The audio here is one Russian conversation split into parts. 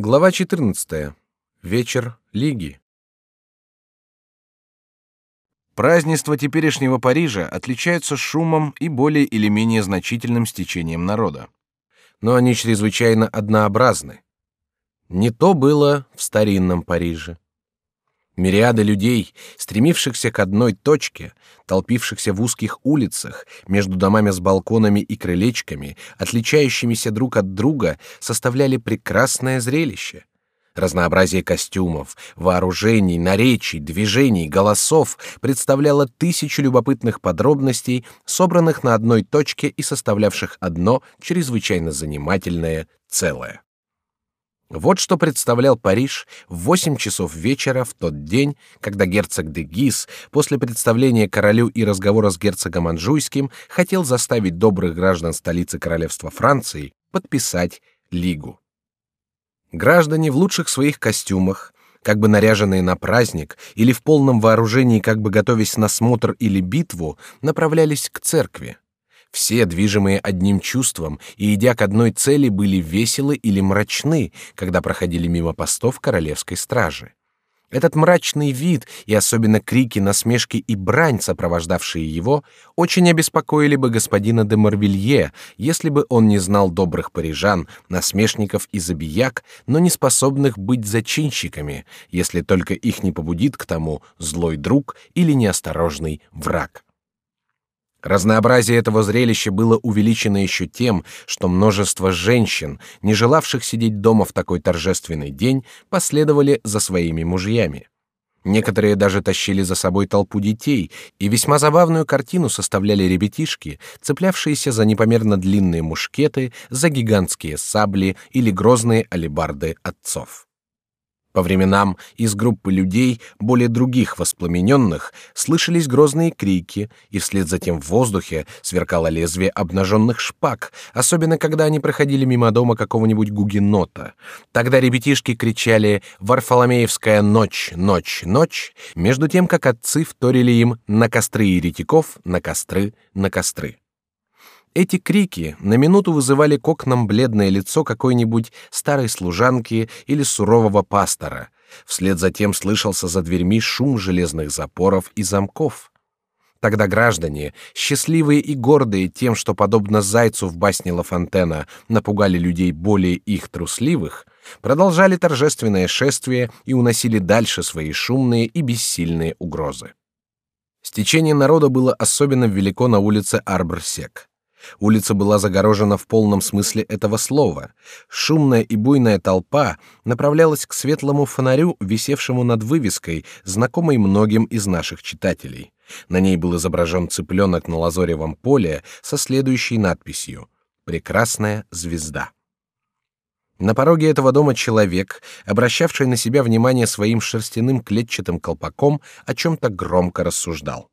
Глава 14. Вечер Лиги. Празднества теперешнего Парижа отличаются шумом и более или менее значительным стечением народа. Но они чрезвычайно однообразны. Не то было в старинном Париже. Мириады людей, стремившихся к одной точке, толпившихся в узких улицах, между домами с балконами и крылечками, отличающимися друг от друга, составляли прекрасное зрелище. Разнообразие костюмов, вооружений, наречий, движений, голосов представляло тысячу любопытных подробностей, собранных на одной точке и составлявших одно чрезвычайно занимательное целое. Вот что представлял Париж в восемь часов вечера в тот день, когда герцог де Гис после представления королю и разговора с герцогом Анжуйским хотел заставить добрых граждан столицы королевства Франции подписать лигу. Граждане в лучших своих костюмах, как бы наряженные на праздник или в полном вооружении, как бы готовясь на смотр или битву, направлялись к церкви. Все, движимые одним чувством и идя к одной цели, были веселы или мрачны, когда проходили мимо постов королевской стражи. Этот мрачный вид и особенно крики, насмешки и брань, сопровождавшие его, очень обеспокоили бы господина де Марвилье, если бы он не знал добрых парижан, насмешников и забияк, но не способных быть зачинщиками, если только их не побудит к тому злой друг или неосторожный враг. Разнообразие этого зрелища было увеличено еще тем, что множество женщин, не желавших сидеть дома в такой торжественный день, последовали за своими мужьями. Некоторые даже тащили за собой толпу детей, и весьма забавную картину составляли ребятишки, цеплявшиеся за непомерно длинные мушкеты, за гигантские сабли или грозные алебарды отцов. По временам из группы людей, более других воспламененных, слышались грозные крики, и вслед за тем в воздухе сверкало лезвие обнаженных шпаг, особенно когда они проходили мимо дома какого-нибудь гугенота. Тогда ребятишки кричали «Варфоломеевская ночь, ночь, ночь», между тем, как отцы вторили им «На костры еретиков, на костры, на костры». Эти крики на минуту вызывали к окнам бледное лицо какой-нибудь старой служанки или сурового пастора. Вслед за тем слышался за дверьми шум железных запоров и замков. Тогда граждане, счастливые и гордые тем, что подобно зайцу в басне Ла напугали людей более их трусливых, продолжали торжественное шествие и уносили дальше свои шумные и бессильные угрозы. Стечение народа было особенно велико на улице Арбрсек. Улица была загорожена в полном смысле этого слова. Шумная и буйная толпа направлялась к светлому фонарю, висевшему над вывеской, знакомой многим из наших читателей. На ней был изображен цыпленок на лазоревом поле со следующей надписью «Прекрасная звезда». На пороге этого дома человек, обращавший на себя внимание своим шерстяным клетчатым колпаком, о чем-то громко рассуждал.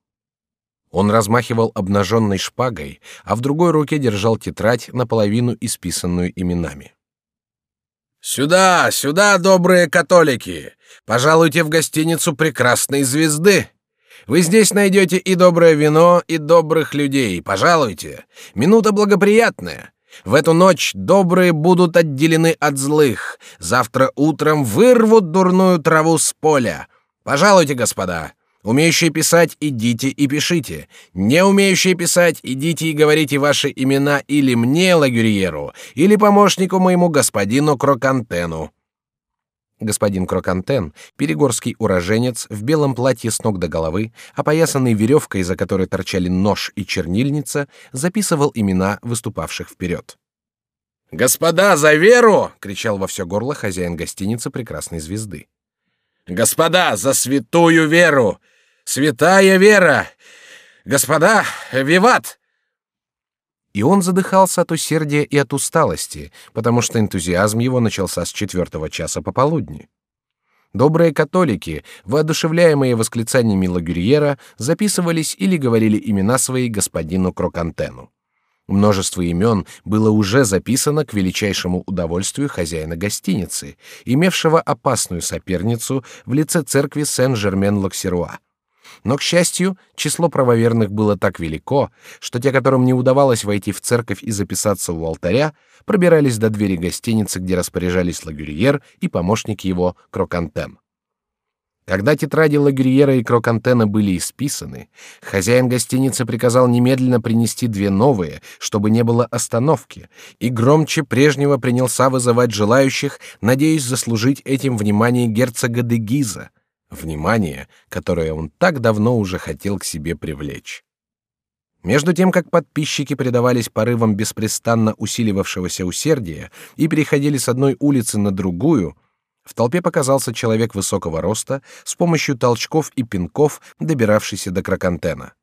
Он размахивал обнаженной шпагой, а в другой руке держал тетрадь, наполовину исписанную именами. «Сюда, сюда, добрые католики! Пожалуйте в гостиницу прекрасной звезды! Вы здесь найдете и доброе вино, и добрых людей. Пожалуйте! Минута благоприятная!» В эту ночь добрые будут отделены от злых. Завтра утром вырвут дурную траву с поля. Пожалуйте, господа. Умеющие писать, идите и пишите. Не умеющие писать, идите и говорите ваши имена или мне, Лагюриеру, или помощнику моему господину Крокантену. Господин Крокантен, перегорский уроженец, в белом платье с ног до головы, опоясанный веревкой, за которой торчали нож и чернильница, записывал имена выступавших вперед. «Господа, за веру!» — кричал во все горло хозяин гостиницы «Прекрасной звезды». «Господа, за святую веру! Святая вера! Господа, виват!» И он задыхался от усердия и от усталости, потому что энтузиазм его начался с четвертого часа пополудни. Добрые католики, воодушевляемые восклицаниями Лагюриера, записывались или говорили имена свои господину Крокантену. Множество имен было уже записано к величайшему удовольствию хозяина гостиницы, имевшего опасную соперницу в лице церкви Сен-Жермен-Локсеруа. Но, к счастью, число правоверных было так велико, что те, которым не удавалось войти в церковь и записаться у алтаря, пробирались до двери гостиницы, где распоряжались Лагюриер и помощник его Крокантен. Когда тетради Лагюриера и Крокантена были исписаны, хозяин гостиницы приказал немедленно принести две новые, чтобы не было остановки, и громче прежнего принялся вызывать желающих, надеясь заслужить этим внимание герцога де Гиза, внимание, которое он так давно уже хотел к себе привлечь. Между тем, как подписчики предавались порывам беспрестанно усиливавшегося усердия и переходили с одной улицы на другую, в толпе показался человек высокого роста, с помощью толчков и пинков добиравшийся до Кракантена.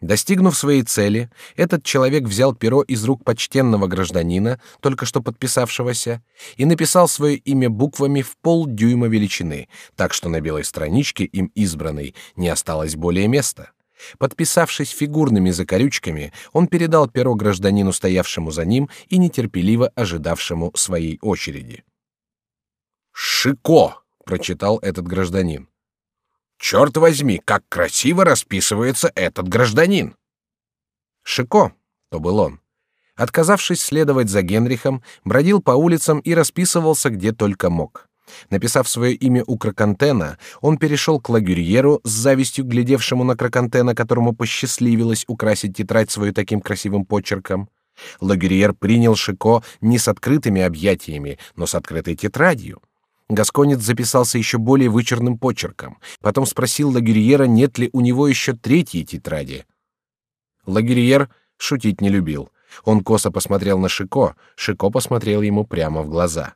Достигнув своей цели, этот человек взял перо из рук почтенного гражданина, только что подписавшегося, и написал свое имя буквами в полдюйма величины, так что на белой страничке им избранной не осталось более места. Подписавшись фигурными закорючками, он передал перо гражданину, стоявшему за ним и нетерпеливо ожидавшему своей очереди. «Шико!» — прочитал этот гражданин. Черт возьми, как красиво расписывается этот гражданин. Шико, то был он, отказавшись следовать за Генрихом, бродил по улицам и расписывался где только мог. Написав свое имя у Кракантена, он перешел к Лагюрьеру с завистью глядевшему на Кракантена, которому посчастливилось украсить тетрадь свою таким красивым почерком. Лагюрьер принял Шико не с открытыми объятиями, но с открытой тетрадью. Гасконец записался еще более вычурным почерком. Потом спросил Лагерьера, нет ли у него еще третьей тетради. Лагерьер шутить не любил. Он косо посмотрел на Шико, Шико посмотрел ему прямо в глаза.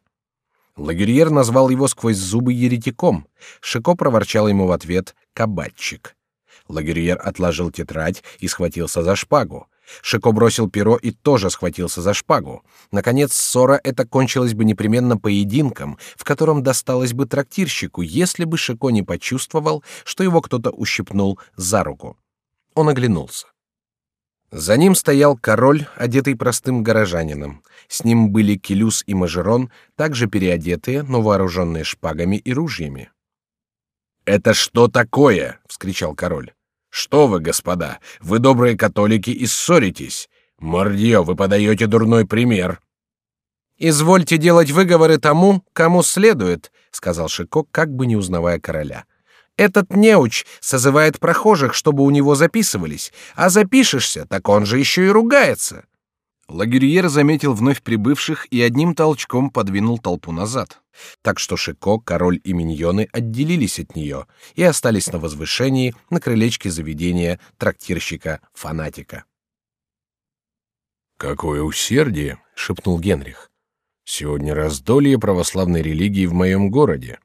Лагерьер назвал его сквозь зубы еретиком. Шико проворчал ему в ответ «кабачик». Лагерьер отложил тетрадь и схватился за шпагу. Шико бросил перо и тоже схватился за шпагу. Наконец, ссора эта кончилась бы непременно поединком, в котором досталось бы трактирщику, если бы Шико не почувствовал, что его кто-то ущипнул за руку. Он оглянулся. За ним стоял король, одетый простым горожанином. С ним были Келюс и Мажерон, также переодетые, но вооруженные шпагами и ружьями. «Это что такое?» — вскричал король. Что вы, господа, вы добрые католики и ссоритесь. Мордье, вы подаете дурной пример. Извольте делать выговоры тому, кому следует, сказал Шико, как бы не узнавая короля. Этот неуч созывает прохожих, чтобы у него записывались, а запишешься, так он же еще и ругается. Лагерьер заметил вновь прибывших и одним толчком подвинул толпу назад, так что Шико, король и миньоны отделились от нее и остались на возвышении на крылечке заведения трактирщика-фанатика. «Какое усердие!» — шепнул Генрих. «Сегодня раздолье православной религии в моем городе».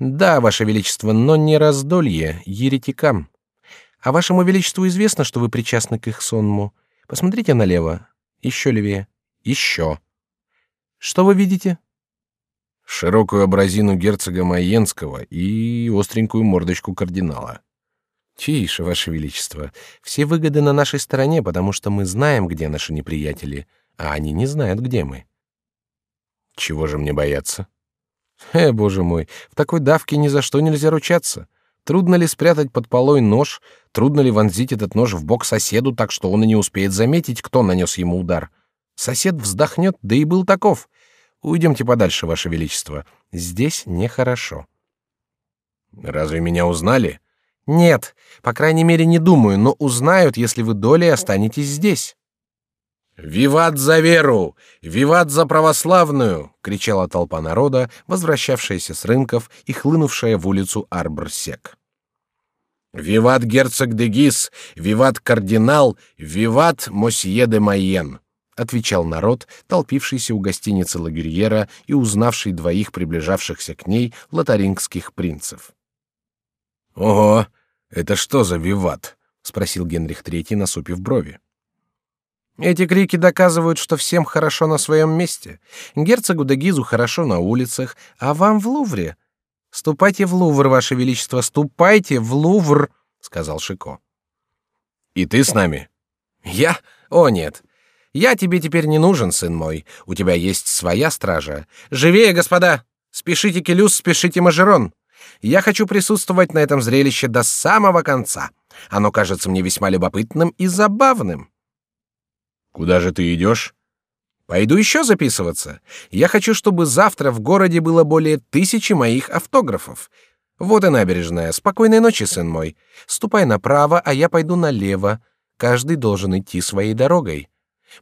«Да, ваше величество, но не раздолье, еретикам. А вашему величеству известно, что вы причастны к их сонму?» Посмотрите налево. Еще левее. Еще. Что вы видите? Широкую образину герцога Майенского и остренькую мордочку кардинала. Тише, ваше величество. Все выгоды на нашей стороне, потому что мы знаем, где наши неприятели, а они не знают, где мы. Чего же мне бояться? Э, боже мой, в такой давке ни за что нельзя ручаться. Трудно ли спрятать под полой нож? Трудно ли вонзить этот нож в бок соседу так, что он и не успеет заметить, кто нанес ему удар? Сосед вздохнет, да и был таков. Уйдемте подальше, ваше величество. Здесь нехорошо. Разве меня узнали? Нет, по крайней мере, не думаю, но узнают, если вы долей останетесь здесь. «Виват за веру! Виват за православную!» — кричала толпа народа, возвращавшаяся с рынков и хлынувшая в улицу Арборсек. «Виват герцог де Гис! Виват кардинал! Виват мосье де Майен!» — отвечал народ, толпившийся у гостиницы Лагюрьера и узнавший двоих приближавшихся к ней лотарингских принцев. «Ого! Это что за виват?» — спросил Генрих III, насупив брови. Эти крики доказывают, что всем хорошо на своем месте. Герцогу де Гизу хорошо на улицах, а вам в Лувре. Ступайте в Лувр, ваше величество, ступайте в Лувр, сказал Шико. И ты с нами? Я? О нет. Я тебе теперь не нужен, сын мой. У тебя есть своя стража. Живее, господа! Спешите Келюс, спешите Мажерон. Я хочу присутствовать на этом зрелище до самого конца. Оно кажется мне весьма любопытным и забавным. Куда же ты идешь? Пойду еще записываться. Я хочу, чтобы завтра в городе было более тысячи моих автографов. Вот и набережная. Спокойной ночи, сын мой. Ступай направо, а я пойду налево. Каждый должен идти своей дорогой.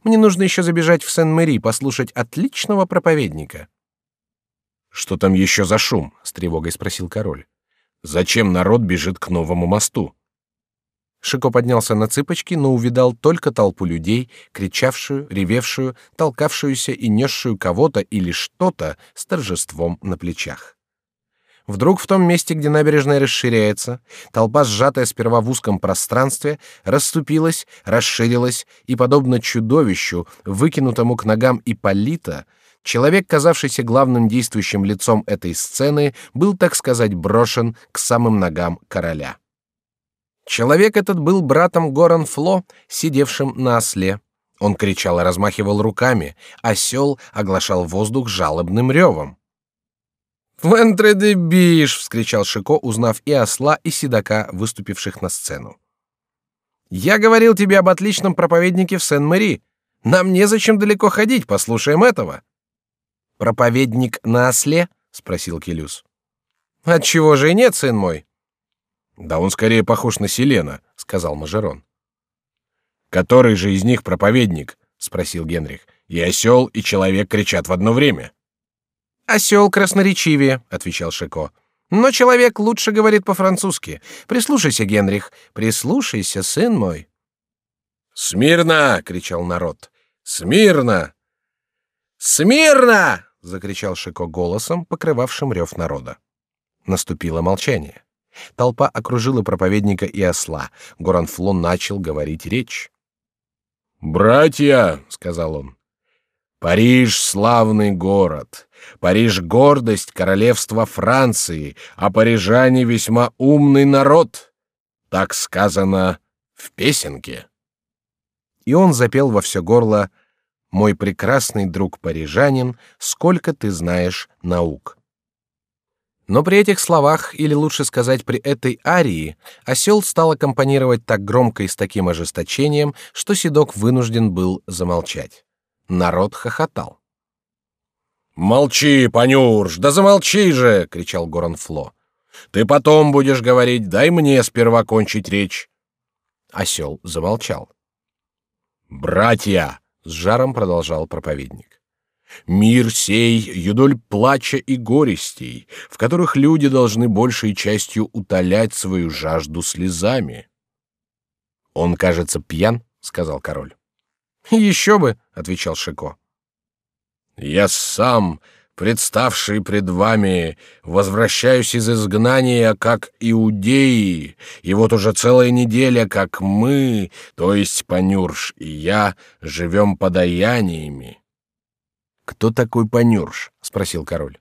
Мне нужно еще забежать в Сен-Мэри послушать отличного проповедника. Что там еще за шум? с тревогой спросил король. Зачем народ бежит к новому мосту? Шико поднялся на цыпочки, но увидал только толпу людей, кричавшую, ревевшую, толкавшуюся и несшую кого-то или что-то с торжеством на плечах. Вдруг в том месте, где набережная расширяется, толпа, сжатая сперва в узком пространстве, расступилась, расширилась, и, подобно чудовищу, выкинутому к ногам Ипполита, человек, казавшийся главным действующим лицом этой сцены, был, так сказать, брошен к самым ногам короля. Человек этот был братом Горан Фло, сидевшим на осле. Он кричал и размахивал руками, осел оглашал воздух жалобным ревом. «Вентре де биш!» — вскричал Шико, узнав и осла, и седока, выступивших на сцену. «Я говорил тебе об отличном проповеднике в Сен-Мэри. Нам незачем далеко ходить, послушаем этого». «Проповедник на осле?» — спросил Келюс. «Отчего же и нет, сын мой?» «Да он скорее похож на Селена», — сказал Мажерон. «Который же из них проповедник?» — спросил Генрих. «И осел, и человек кричат в одно время». Осел красноречивее, отвечал Шико. Но человек лучше говорит по-французски. Прислушайся, Генрих, прислушайся, сын мой. Смирно! кричал народ. Смирно! Смирно! закричал Шико голосом, покрывавшим рев народа. Наступило молчание. Толпа окружила проповедника и осла. Горанфло начал говорить речь. «Братья», — сказал он, — «Париж — славный город. Париж — гордость королевства Франции, а парижане — весьма умный народ. Так сказано в песенке. И он запел во все горло «Мой прекрасный друг парижанин, сколько ты знаешь наук». Но при этих словах, или лучше сказать, при этой арии, осел стал аккомпанировать так громко и с таким ожесточением, что седок вынужден был замолчать. Народ хохотал. Молчи, Панюрш, да замолчи же, кричал Горанфло. Ты потом будешь говорить, дай мне сперва кончить речь. Осел замолчал. Братья, с жаром продолжал проповедник. Мир сей юдоль плача и горестей, в которых люди должны большей частью утолять свою жажду слезами. Он, кажется, пьян, сказал король. Еще бы, отвечал Шико. Я сам, представший пред вами, возвращаюсь из изгнания как иудеи, и вот уже целая неделя, как мы, то есть Панюрш и я, живем подаяниями. Кто такой Панюрш? спросил король.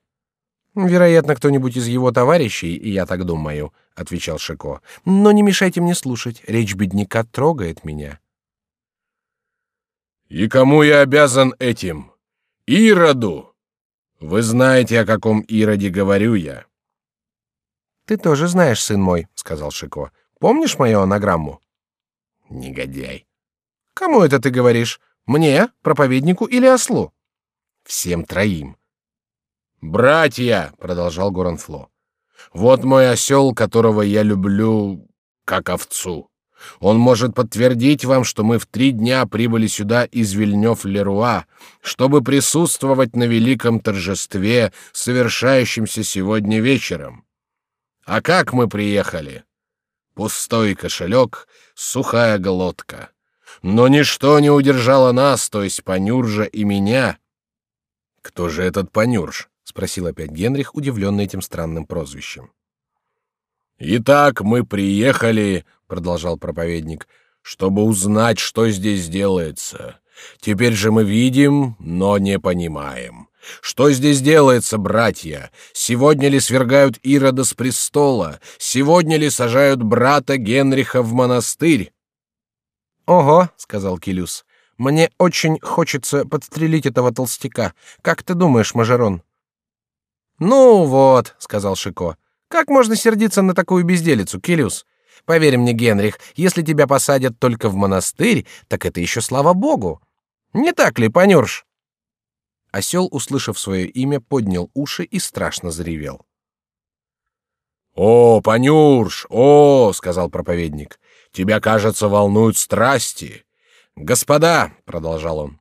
Вероятно, кто-нибудь из его товарищей, и я так думаю, отвечал Шико. Но не мешайте мне слушать, речь бедняка трогает меня. И кому я обязан этим? Ироду. Вы знаете, о каком Ироде говорю я. Ты тоже знаешь, сын мой, сказал Шико. Помнишь мою анаграмму? Негодяй. Кому это ты говоришь? Мне, проповеднику или ослу? Всем троим. Братья, продолжал Горанфло. Вот мой осел, которого я люблю как овцу. Он может подтвердить вам, что мы в три дня прибыли сюда из Вильнёв-Леруа, чтобы присутствовать на великом торжестве, совершающемся сегодня вечером. А как мы приехали? Пустой кошелек, сухая глотка. Но ничто не удержало нас, то есть Панюржа и меня. Кто же этот Панюрж? спросил опять Генрих, удивленный этим странным прозвищем. Итак, мы приехали, продолжал проповедник, чтобы узнать, что здесь делается. Теперь же мы видим, но не понимаем. Что здесь делается, братья? Сегодня ли свергают Ирода с престола? Сегодня ли сажают брата Генриха в монастырь? Ого, сказал Килюс. Мне очень хочется подстрелить этого толстяка. Как ты думаешь, Мажерон? Ну вот, сказал Шико. Как можно сердиться на такую безделицу, Келюс? Поверь мне, Генрих, если тебя посадят только в монастырь, так это еще слава богу. Не так ли, понюрш? Осел, услышав свое имя, поднял уши и страшно заревел. О, понюрш, о, сказал проповедник, тебя, кажется, волнуют страсти. Господа, продолжал он,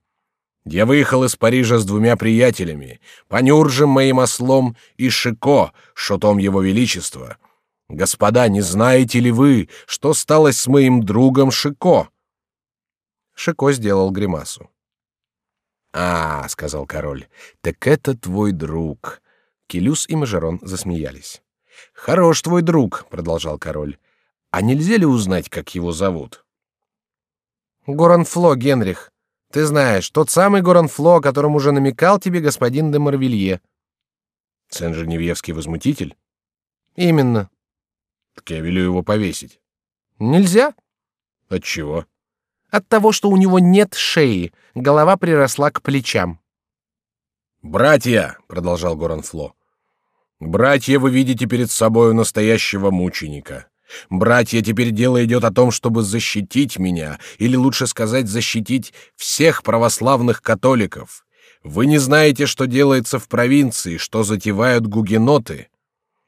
я выехал из Парижа с двумя приятелями, Понюржем моим ослом и Шико, шутом его величества. Господа, не знаете ли вы, что стало с моим другом Шико? Шико сделал гримасу. А, сказал король, так это твой друг. Келюс и Мажерон засмеялись. Хорош твой друг, продолжал король. А нельзя ли узнать, как его зовут? Горанфло, Генрих. Ты знаешь, тот самый Горанфло, о котором уже намекал тебе господин де Марвилье. Сен-Женевьевский возмутитель? Именно. Так я велю его повесить. Нельзя. От чего? От того, что у него нет шеи, голова приросла к плечам. Братья, продолжал Горанфло, братья, вы видите перед собой настоящего мученика. Братья, теперь дело идет о том, чтобы защитить меня, или лучше сказать, защитить всех православных католиков. Вы не знаете, что делается в провинции, что затевают гугеноты.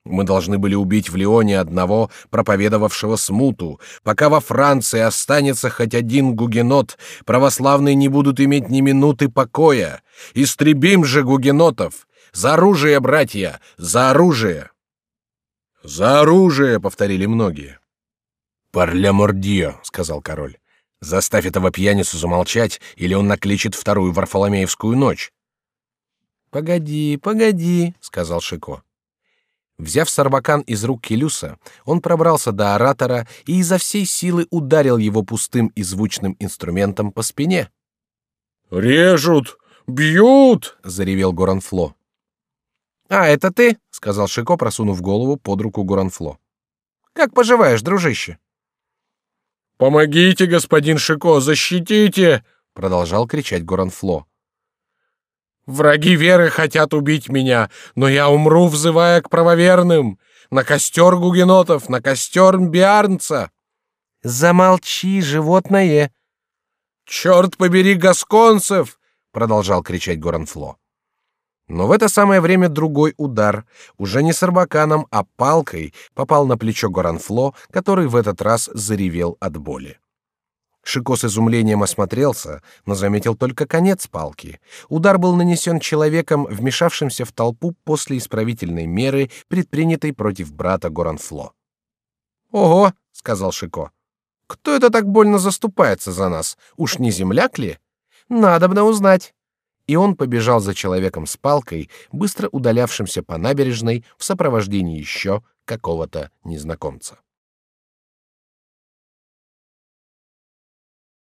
Мы должны были убить в Лионе одного проповедовавшего смуту. Пока во Франции останется хоть один гугенот, православные не будут иметь ни минуты покоя. Истребим же гугенотов! За оружие, братья! За оружие!» «За оружие!» — повторили многие. «Парля мордио!» — сказал король. «Заставь этого пьяницу замолчать, или он накличет вторую Варфоломеевскую ночь». «Погоди, погоди!» — сказал Шико. Взяв сарбакан из рук Келюса, он пробрался до оратора и изо всей силы ударил его пустым и звучным инструментом по спине. «Режут! Бьют!» — заревел Горанфло. «А, это ты?» — сказал Шико, просунув голову под руку Горанфло. «Как поживаешь, дружище?» «Помогите, господин Шико, защитите!» — продолжал кричать Горанфло. Враги веры хотят убить меня, но я умру, взывая к правоверным, на костер гугенотов, на костер биарнца. Замолчи, животное. Черт побери гасконцев! продолжал кричать Горанфло. Но в это самое время другой удар, уже не с арбаканом, а палкой, попал на плечо Горанфло, который в этот раз заревел от боли. Шико с изумлением осмотрелся, но заметил только конец палки. Удар был нанесен человеком, вмешавшимся в толпу после исправительной меры, предпринятой против брата Горанфло. «Ого!» — сказал Шико. «Кто это так больно заступается за нас? Уж не земляк ли? Надобно узнать». И он побежал за человеком с палкой, быстро удалявшимся по набережной в сопровождении еще какого-то незнакомца.